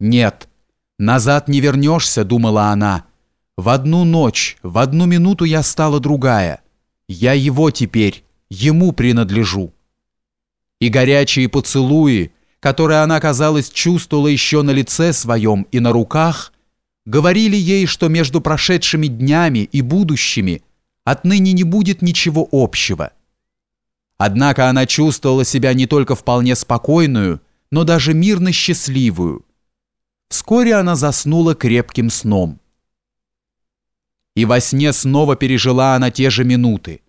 Нет, назад не вернешься, думала она. В одну ночь, в одну минуту я стала другая. Я его теперь, ему принадлежу. И горячие поцелуи, которые она, казалось, чувствовала еще на лице своем и на руках, говорили ей, что между прошедшими днями и будущими отныне не будет ничего общего. Однако она чувствовала себя не только вполне спокойную, но даже мирно счастливую. Вскоре она заснула крепким сном. И во сне снова пережила она те же минуты.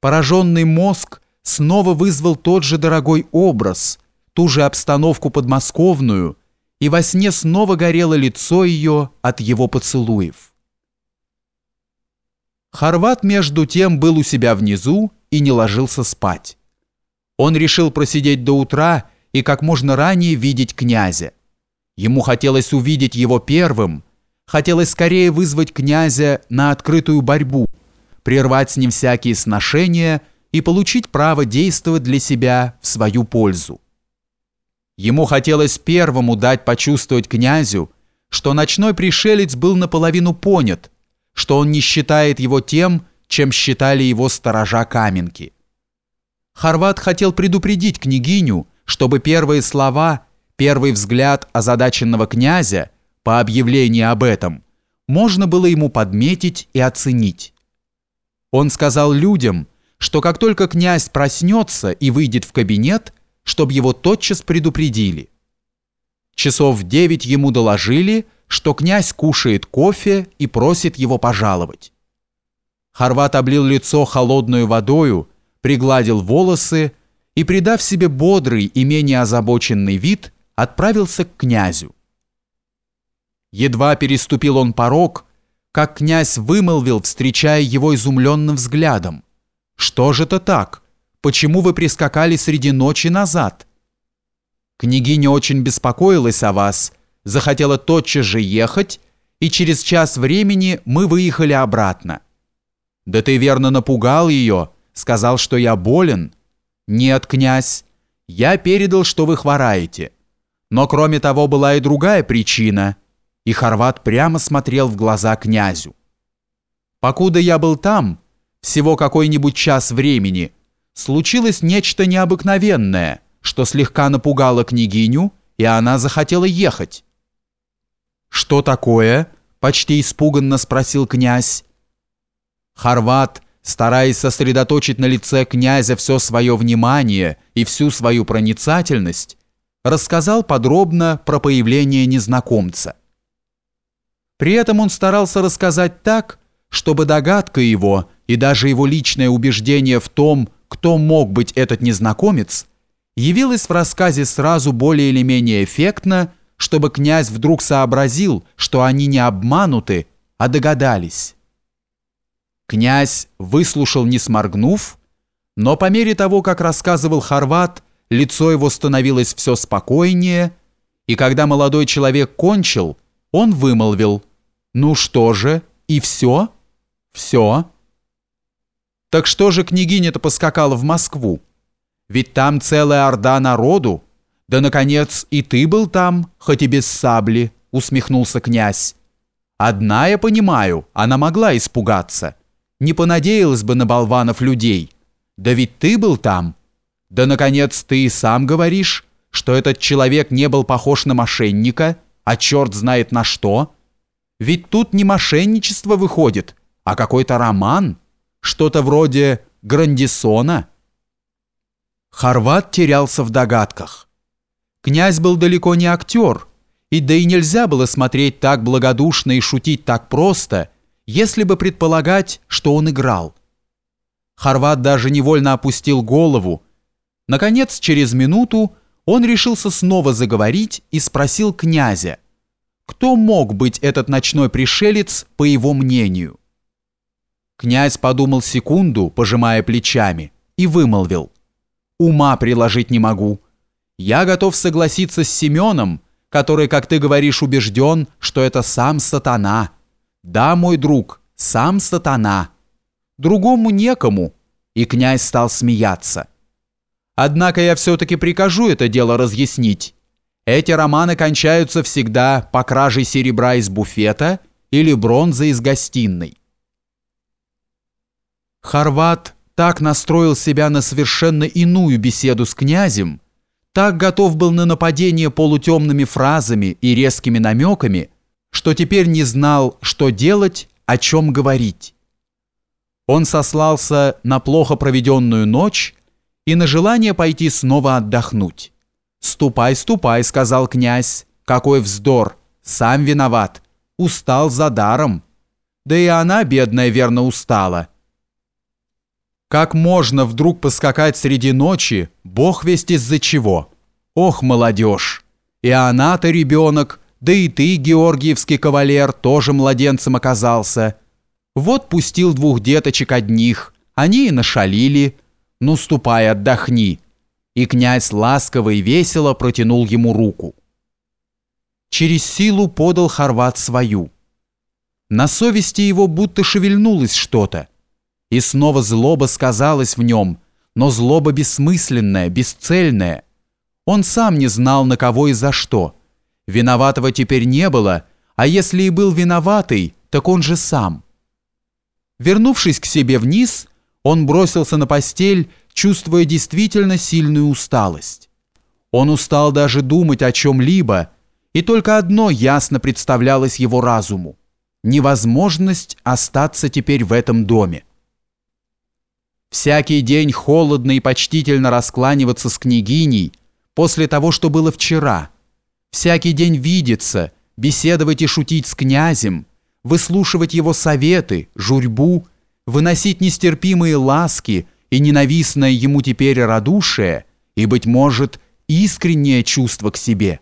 Пораженный мозг снова вызвал тот же дорогой образ, ту же обстановку подмосковную, и во сне снова горело лицо ее от его поцелуев. Хорват между тем был у себя внизу и не ложился спать. Он решил просидеть до утра и как можно ранее видеть князя. Ему хотелось увидеть его первым, хотелось скорее вызвать князя на открытую борьбу, прервать с ним всякие сношения и получить право действовать для себя в свою пользу. Ему хотелось первому дать почувствовать князю, что ночной пришелец был наполовину понят, что он не считает его тем, чем считали его сторожа Каменки. Хорват хотел предупредить княгиню, чтобы первые слова, первый взгляд озадаченного князя по объявлению об этом можно было ему подметить и оценить. Он сказал людям, что как только князь проснется и выйдет в кабинет, чтобы его тотчас предупредили. Часов в девять ему доложили, что князь кушает кофе и просит его пожаловать. Хорват облил лицо холодную водою, пригладил волосы и, придав себе бодрый и менее озабоченный вид, отправился к князю. Едва переступил он порог, как князь вымолвил, встречая его изумленным взглядом. «Что же это так? Почему вы прискакали среди ночи назад?» Княгиня очень беспокоилась о вас, захотела тотчас же ехать, и через час времени мы выехали обратно. Да ты верно напугал ее, сказал, что я болен. Нет, князь, я передал, что вы хвораете. Но кроме того была и другая причина – и Хорват прямо смотрел в глаза князю. «Покуда я был там, всего какой-нибудь час времени, случилось нечто необыкновенное, что слегка напугало княгиню, и она захотела ехать». «Что такое?» – почти испуганно спросил князь. Хорват, стараясь сосредоточить на лице князя все свое внимание и всю свою проницательность, рассказал подробно про появление незнакомца. При этом он старался рассказать так, чтобы догадка его и даже его личное убеждение в том, кто мог быть этот незнакомец, явилось в рассказе сразу более или менее эффектно, чтобы князь вдруг сообразил, что они не обмануты, а догадались. Князь выслушал, не сморгнув, но по мере того, как рассказывал Хорват, лицо его становилось все спокойнее, и когда молодой человек кончил, он вымолвил – ну что же, и все? Все. Так что же княгиня-то поскакала в Москву? Ведь там целая орда народу. Да, наконец, и ты был там, хоть и без сабли, усмехнулся князь. Одна я понимаю, она могла испугаться. Не понадеялась бы на болванов людей. Да ведь ты был там. Да, наконец, ты и сам говоришь, что этот человек не был похож на мошенника, а черт знает на что. Ведь тут не мошенничество выходит, а какой-то роман, что-то вроде Грандисона. Хорват терялся в догадках. Князь был далеко не актер, и да и нельзя было смотреть так благодушно и шутить так просто, если бы предполагать, что он играл. Хорват даже невольно опустил голову. Наконец, через минуту, он решился снова заговорить и спросил князя, кто мог быть этот ночной пришелец, по его мнению? Князь подумал секунду, пожимая плечами, и вымолвил. «Ума приложить не могу. Я готов согласиться с Семеном, который, как ты говоришь, убежден, что это сам сатана. Да, мой друг, сам сатана. Другому некому». И князь стал смеяться. «Однако я все-таки прикажу это дело разъяснить. Эти романы кончаются всегда по краже серебра из буфета или бронзы из гостиной. Хорват так настроил себя на совершенно иную беседу с князем, так готов был на нападение полутемными фразами и резкими намеками, что теперь не знал, что делать, о чем говорить. Он сослался на плохо проведенную ночь и на желание пойти снова отдохнуть. «Ступай, ступай», — сказал князь. «Какой вздор! Сам виноват. Устал за даром. Да и она, бедная, верно устала. Как можно вдруг поскакать среди ночи, бог весть из-за чего? Ох, молодежь! И она-то ребенок, да и ты, георгиевский кавалер, тоже младенцем оказался. Вот пустил двух деточек одних, они и нашалили. Ну, ступай, отдохни. И князь ласково и весело протянул ему руку. Через силу подал Хорват свою. На совести его будто шевельнулось что-то. И снова злоба сказалась в нем, но злоба бессмысленная, бесцельная. Он сам не знал, на кого и за что. Виноватого теперь не было, а если и был виноватый, так он же сам. Вернувшись к себе вниз, он бросился на постель, чувствуя действительно сильную усталость. Он устал даже думать о чем-либо, и только одно ясно представлялось его разуму – невозможность остаться теперь в этом доме. Всякий день холодно и почтительно раскланиваться с княгиней после того, что было вчера. Всякий день видеться, беседовать и шутить с князем, выслушивать его советы, журьбу, выносить нестерпимые ласки и ненавистное ему теперь радушие и, быть может, искреннее чувство к себе.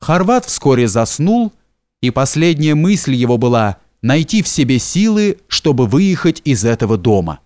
Хорват вскоре заснул, и последняя мысль его была найти в себе силы, чтобы выехать из этого дома.